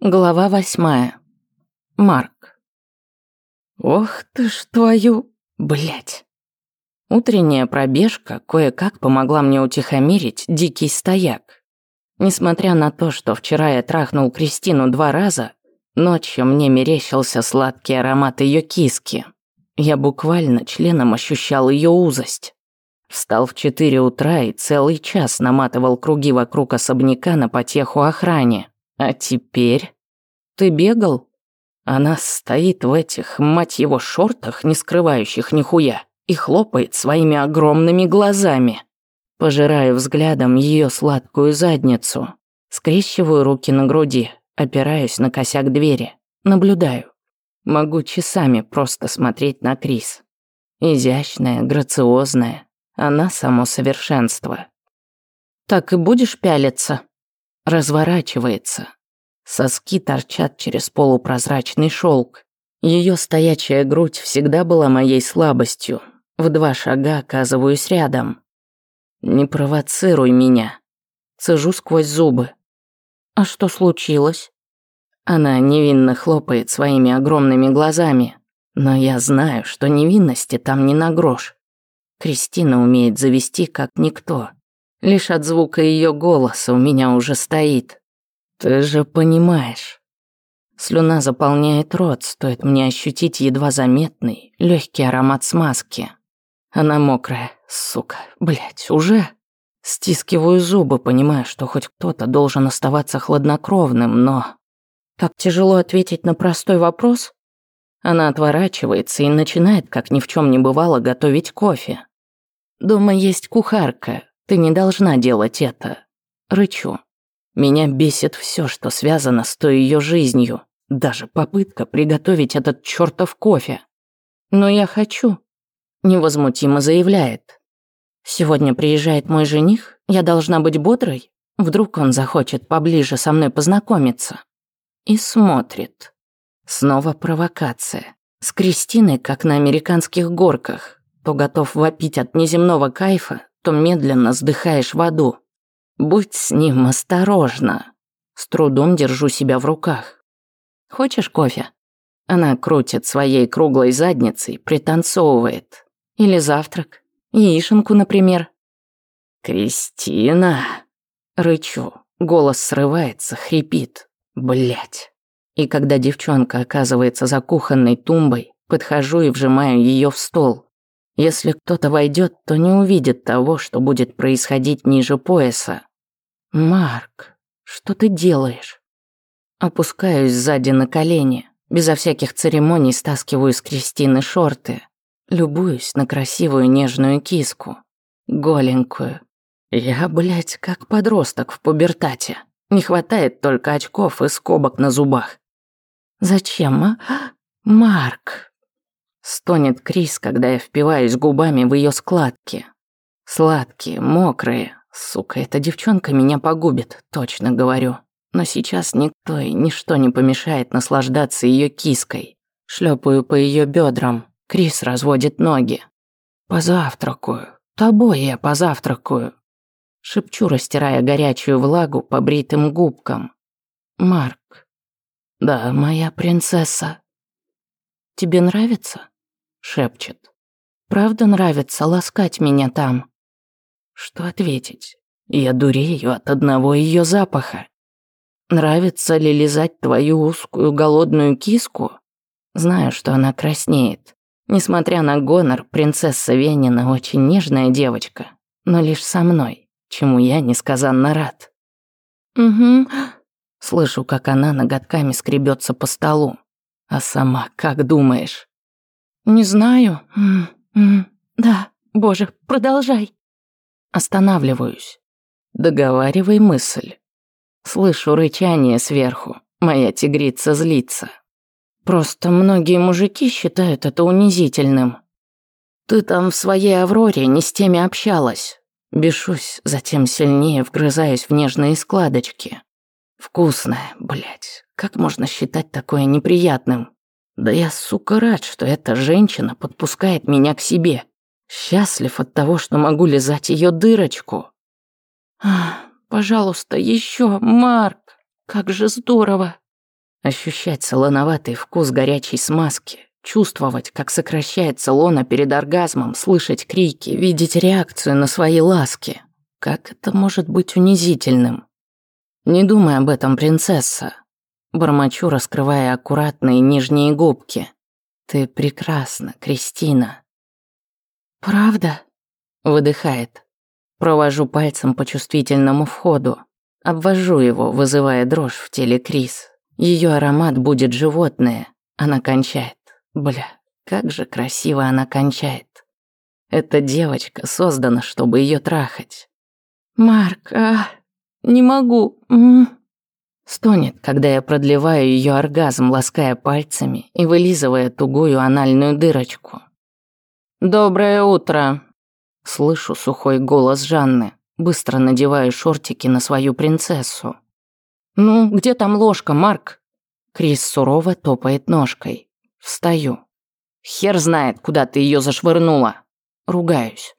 Глава восьмая. Марк. Ох ты ж твою... Блять. Утренняя пробежка кое-как помогла мне утихомирить дикий стояк. Несмотря на то, что вчера я трахнул Кристину два раза, ночью мне мерещился сладкий аромат ее киски. Я буквально членом ощущал ее узость. Встал в четыре утра и целый час наматывал круги вокруг особняка на потеху охране. А теперь... Ты бегал? Она стоит в этих, мать его, шортах, не скрывающих нихуя, и хлопает своими огромными глазами. Пожираю взглядом ее сладкую задницу. Скрещиваю руки на груди, опираюсь на косяк двери. Наблюдаю. Могу часами просто смотреть на Крис. Изящная, грациозная. Она само совершенство. Так и будешь пялиться? Разворачивается. Соски торчат через полупрозрачный шелк. Ее стоячая грудь всегда была моей слабостью. В два шага оказываюсь рядом. Не провоцируй меня. Цежу сквозь зубы. А что случилось? Она невинно хлопает своими огромными глазами. Но я знаю, что невинности там не на грош. Кристина умеет завести как никто. Лишь от звука ее голоса у меня уже стоит. Ты же понимаешь. Слюна заполняет рот, стоит мне ощутить едва заметный, легкий аромат смазки. Она мокрая, сука, блять, уже? Стискиваю зубы, понимая, что хоть кто-то должен оставаться хладнокровным, но... Так тяжело ответить на простой вопрос? Она отворачивается и начинает, как ни в чем не бывало, готовить кофе. Дома есть кухарка, ты не должна делать это. Рычу. Меня бесит все, что связано с той ее жизнью. Даже попытка приготовить этот чертов кофе. Но я хочу. Невозмутимо заявляет. Сегодня приезжает мой жених, я должна быть бодрой. Вдруг он захочет поближе со мной познакомиться. И смотрит. Снова провокация. С Кристиной, как на американских горках. То готов вопить от неземного кайфа, то медленно сдыхаешь в аду. Будь с ним осторожна. С трудом держу себя в руках. Хочешь кофе? Она крутит своей круглой задницей, пританцовывает. Или завтрак. Яишенку, например. «Кристина!» Рычу. Голос срывается, хрипит. Блять. И когда девчонка оказывается за кухонной тумбой, подхожу и вжимаю ее в стол. Если кто-то войдет, то не увидит того, что будет происходить ниже пояса. «Марк, что ты делаешь?» Опускаюсь сзади на колени, безо всяких церемоний стаскиваю с Кристины шорты, любуюсь на красивую нежную киску, голенькую. Я, блядь, как подросток в пубертате. Не хватает только очков и скобок на зубах. «Зачем, а? Марк!» Стонет Крис, когда я впиваюсь губами в ее складки. Сладкие, мокрые. Сука, эта девчонка меня погубит, точно говорю. Но сейчас никто и ничто не помешает наслаждаться ее киской. Шлепаю по ее бедрам. Крис разводит ноги. Позавтракаю. Тобой я позавтракаю. Шепчу, растирая горячую влагу по бритым губкам. Марк. Да, моя принцесса. Тебе нравится? Шепчет. Правда нравится ласкать меня там? Что ответить? Я дурею от одного ее запаха. Нравится ли лизать твою узкую голодную киску? Знаю, что она краснеет. Несмотря на гонор, принцесса Венина очень нежная девочка, но лишь со мной, чему я несказанно рад. Угу. Слышу, как она ноготками скребется по столу. А сама как думаешь? «Не знаю. М -м да, боже, продолжай». Останавливаюсь. Договаривай мысль. Слышу рычание сверху. Моя тигрица злится. Просто многие мужики считают это унизительным. Ты там в своей Авроре не с теми общалась. Бешусь, затем сильнее вгрызаюсь в нежные складочки. Вкусная, блядь. Как можно считать такое неприятным? Да я, сука, рад, что эта женщина подпускает меня к себе. Счастлив от того, что могу лизать ее дырочку. Ах, пожалуйста, еще, Марк. Как же здорово. Ощущать солоноватый вкус горячей смазки, чувствовать, как сокращается лона перед оргазмом, слышать крики, видеть реакцию на свои ласки. Как это может быть унизительным? Не думай об этом, принцесса. Бормочу, раскрывая аккуратные нижние губки. Ты прекрасна, Кристина. Правда? Выдыхает. Провожу пальцем по чувствительному входу. Обвожу его, вызывая дрожь в теле Крис. Ее аромат будет животное. Она кончает. Бля, как же красиво она кончает. Эта девочка создана, чтобы ее трахать. Марк, а, не могу. М -м. Стонет, когда я продлеваю ее оргазм, лаская пальцами и вылизывая тугую анальную дырочку. «Доброе утро!» Слышу сухой голос Жанны, быстро надеваю шортики на свою принцессу. «Ну, где там ложка, Марк?» Крис сурово топает ножкой. Встаю. «Хер знает, куда ты ее зашвырнула!» Ругаюсь.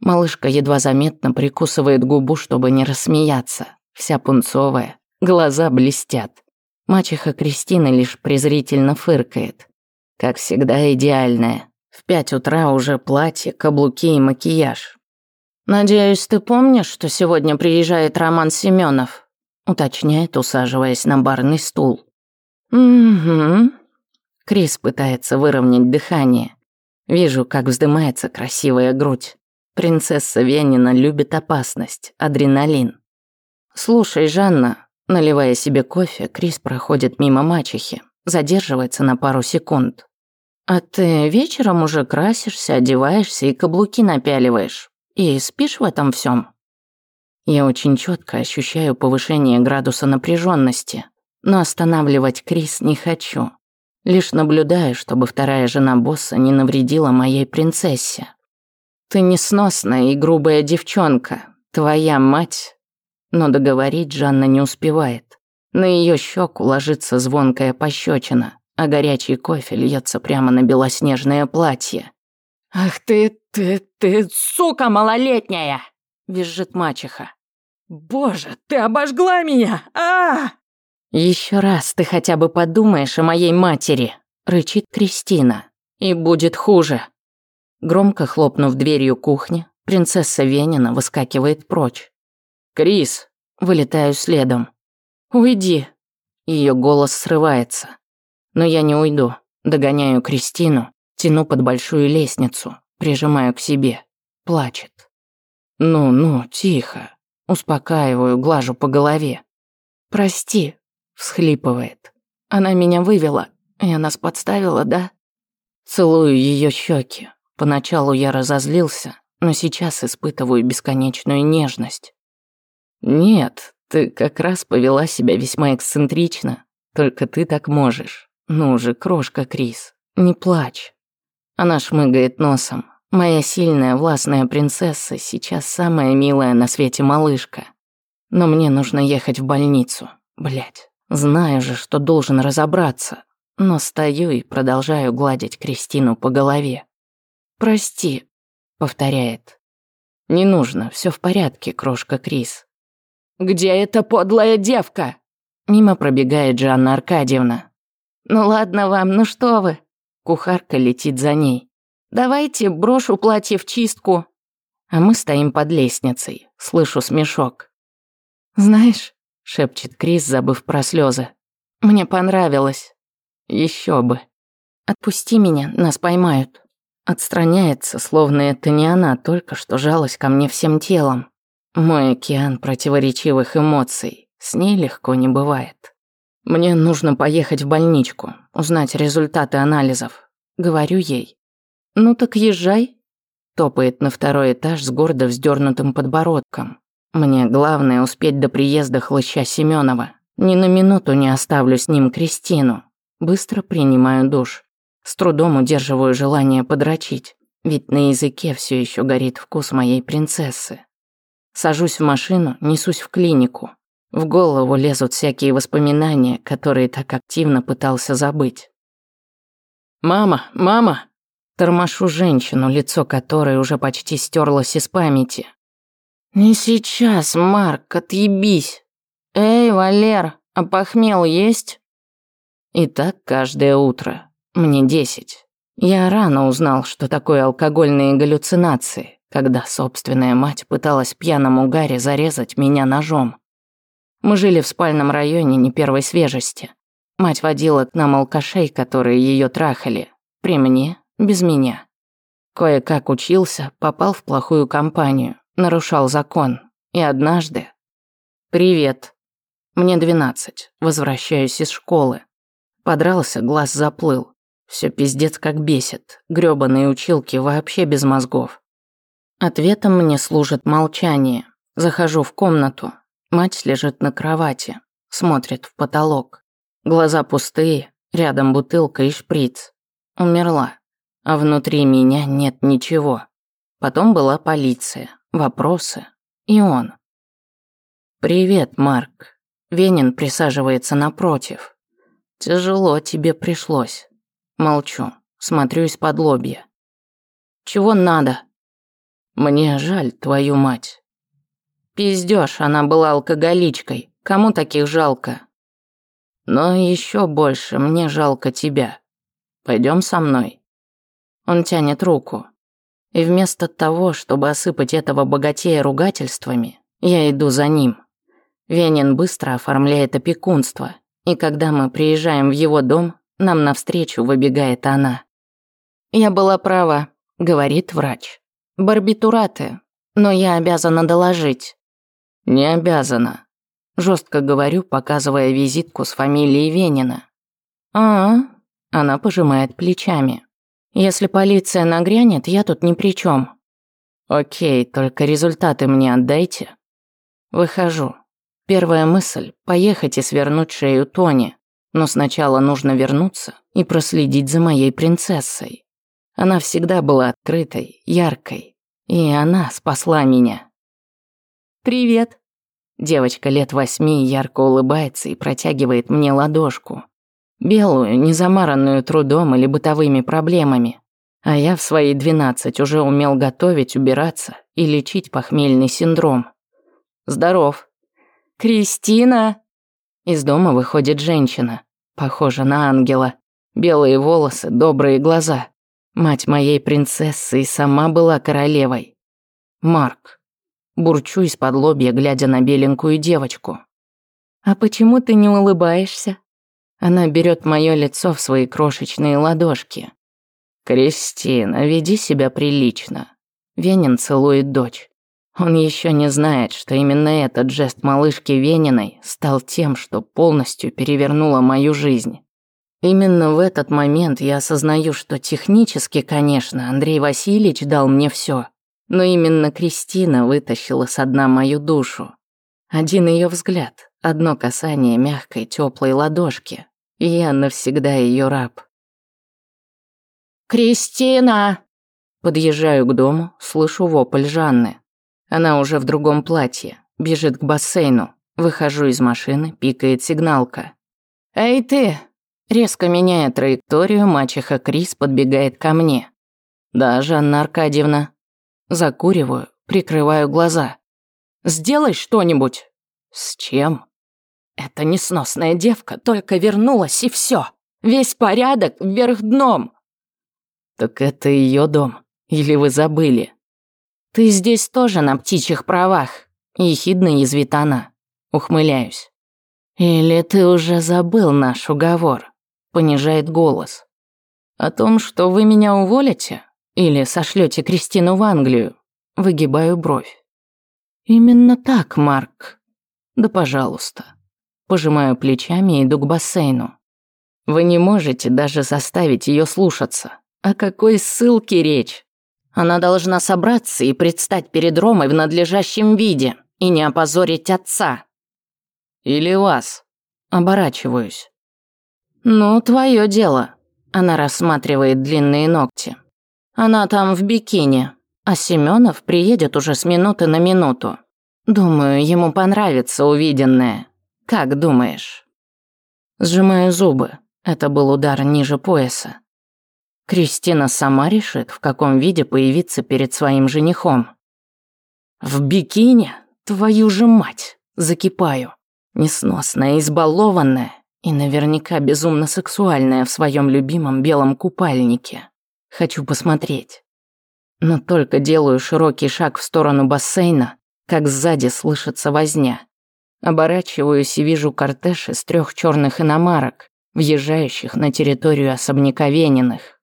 Малышка едва заметно прикусывает губу, чтобы не рассмеяться. Вся пунцовая, глаза блестят. Мачеха Кристина лишь презрительно фыркает. Как всегда идеальная. В пять утра уже платье, каблуки и макияж. «Надеюсь, ты помнишь, что сегодня приезжает Роман Семенов? уточняет, усаживаясь на барный стул. «Угу». Крис пытается выровнять дыхание. Вижу, как вздымается красивая грудь. Принцесса Венина любит опасность, адреналин. «Слушай, Жанна», наливая себе кофе, Крис проходит мимо мачехи, задерживается на пару секунд. «А ты вечером уже красишься, одеваешься и каблуки напяливаешь. И спишь в этом всем? Я очень четко ощущаю повышение градуса напряженности, но останавливать Крис не хочу. Лишь наблюдаю, чтобы вторая жена босса не навредила моей принцессе. Ты несносная и грубая девчонка, твоя мать. Но договорить Жанна не успевает. На ее щеку ложится звонкая пощечина, а горячий кофе льется прямо на белоснежное платье. «Ах ты, ты, ты, сука малолетняя!» – визжит мачеха. «Боже, ты обожгла меня! а Еще раз ты хотя бы подумаешь о моей матери!» – рычит Кристина. «И будет хуже!» Громко хлопнув дверью кухни, принцесса Венина выскакивает прочь. «Крис!» Вылетаю следом. «Уйди!» Ее голос срывается. Но я не уйду. Догоняю Кристину, тяну под большую лестницу, прижимаю к себе. Плачет. «Ну-ну, тихо!» Успокаиваю, глажу по голове. «Прости», – всхлипывает. «Она меня вывела, и она подставила, да?» Целую ее щеки, Поначалу я разозлился, но сейчас испытываю бесконечную нежность. Нет, ты как раз повела себя весьма эксцентрично. Только ты так можешь. Ну же, крошка Крис, не плачь. Она шмыгает носом. Моя сильная, властная принцесса сейчас самая милая на свете малышка. Но мне нужно ехать в больницу. Блять, знаю же, что должен разобраться. Но стою и продолжаю гладить Кристину по голове. «Прости», — повторяет. «Не нужно, все в порядке, крошка Крис». «Где эта подлая девка?» Мимо пробегает Жанна Аркадьевна. «Ну ладно вам, ну что вы?» Кухарка летит за ней. «Давайте брошу платье в чистку». А мы стоим под лестницей. Слышу смешок. «Знаешь», — шепчет Крис, забыв про слезы. «Мне понравилось». Еще бы. «Отпусти меня, нас поймают». Отстраняется, словно это не она только что жалась ко мне всем телом. Мой океан противоречивых эмоций. С ней легко не бывает. Мне нужно поехать в больничку, узнать результаты анализов. Говорю ей. «Ну так езжай», топает на второй этаж с гордо вздернутым подбородком. Мне главное успеть до приезда хлыща Семенова. Ни на минуту не оставлю с ним Кристину. Быстро принимаю душ. С трудом удерживаю желание подрочить, ведь на языке все еще горит вкус моей принцессы. Сажусь в машину, несусь в клинику. В голову лезут всякие воспоминания, которые так активно пытался забыть. «Мама, мама!» Тормошу женщину, лицо которой уже почти стерлось из памяти. «Не сейчас, Марк, отъебись! Эй, Валер, а похмел есть?» И так каждое утро. Мне десять. Я рано узнал, что такое алкогольные галлюцинации, когда собственная мать пыталась пьяному Гарри зарезать меня ножом. Мы жили в спальном районе не первой свежести. Мать водила к нам алкашей, которые ее трахали. При мне, без меня. Кое-как учился, попал в плохую компанию, нарушал закон. И однажды... «Привет. Мне двенадцать. Возвращаюсь из школы. Подрался, глаз заплыл. Все пиздец как бесит. Грёбаные училки вообще без мозгов. Ответом мне служит молчание. Захожу в комнату. Мать лежит на кровати. Смотрит в потолок. Глаза пустые, рядом бутылка и шприц. Умерла. А внутри меня нет ничего. Потом была полиция, вопросы. И он. «Привет, Марк». Венин присаживается напротив. «Тяжело тебе пришлось. Молчу, смотрю из-под лобья. «Чего надо?» «Мне жаль твою мать». «Пиздёшь, она была алкоголичкой. Кому таких жалко?» «Но еще больше мне жалко тебя. Пойдем со мной». Он тянет руку. И вместо того, чтобы осыпать этого богатея ругательствами, я иду за ним. Венин быстро оформляет опекунство, и когда мы приезжаем в его дом, нам навстречу выбегает она. «Я была права», — говорит врач. «Барбитураты, но я обязана доложить». «Не обязана», — жестко говорю, показывая визитку с фамилией Венина. а, она пожимает плечами. «Если полиция нагрянет, я тут ни при чем. «Окей, только результаты мне отдайте». Выхожу. Первая мысль – поехать и свернуть шею Тони. Но сначала нужно вернуться и проследить за моей принцессой. Она всегда была открытой, яркой. И она спасла меня. «Привет». Девочка лет восьми ярко улыбается и протягивает мне ладошку. Белую, не замаранную трудом или бытовыми проблемами. А я в свои двенадцать уже умел готовить, убираться и лечить похмельный синдром. «Здоров». «Кристина!» Из дома выходит женщина, похожа на ангела. Белые волосы, добрые глаза. Мать моей принцессы и сама была королевой. Марк. Бурчу из-под лобья, глядя на беленькую девочку. «А почему ты не улыбаешься?» Она берет мое лицо в свои крошечные ладошки. «Кристина, веди себя прилично». Венин целует дочь. Он еще не знает, что именно этот жест малышки Вениной стал тем, что полностью перевернуло мою жизнь. Именно в этот момент я осознаю, что технически, конечно, Андрей Васильевич дал мне все, но именно Кристина вытащила со дна мою душу. Один ее взгляд, одно касание мягкой теплой ладошки, и я навсегда ее раб. «Кристина!» Подъезжаю к дому, слышу вопль Жанны. Она уже в другом платье, бежит к бассейну. Выхожу из машины, пикает сигналка. «Эй ты!» Резко меняя траекторию, мачеха Крис подбегает ко мне. «Да, Жанна Аркадьевна». Закуриваю, прикрываю глаза. «Сделай что-нибудь!» «С чем?» «Эта несносная девка только вернулась, и все. Весь порядок вверх дном!» «Так это ее дом. Или вы забыли?» «Ты здесь тоже на птичьих правах», – ехидно язвит она. Ухмыляюсь. «Или ты уже забыл наш уговор?» – понижает голос. «О том, что вы меня уволите? Или сошлете Кристину в Англию?» Выгибаю бровь. «Именно так, Марк. Да пожалуйста». Пожимаю плечами и иду к бассейну. Вы не можете даже заставить ее слушаться. О какой ссылке речь? Она должна собраться и предстать перед Ромой в надлежащем виде и не опозорить отца. Или вас. Оборачиваюсь. Ну, твое дело. Она рассматривает длинные ногти. Она там в бикини, а Семенов приедет уже с минуты на минуту. Думаю, ему понравится увиденное. Как думаешь? Сжимаю зубы. Это был удар ниже пояса. Кристина сама решит, в каком виде появиться перед своим женихом. В бикини? Твою же мать! Закипаю. Несносная, избалованная. И наверняка безумно сексуальная в своем любимом белом купальнике. Хочу посмотреть. Но только делаю широкий шаг в сторону бассейна, как сзади слышится возня. Оборачиваюсь и вижу кортеж из трех черных иномарок, въезжающих на территорию особняка Вениных.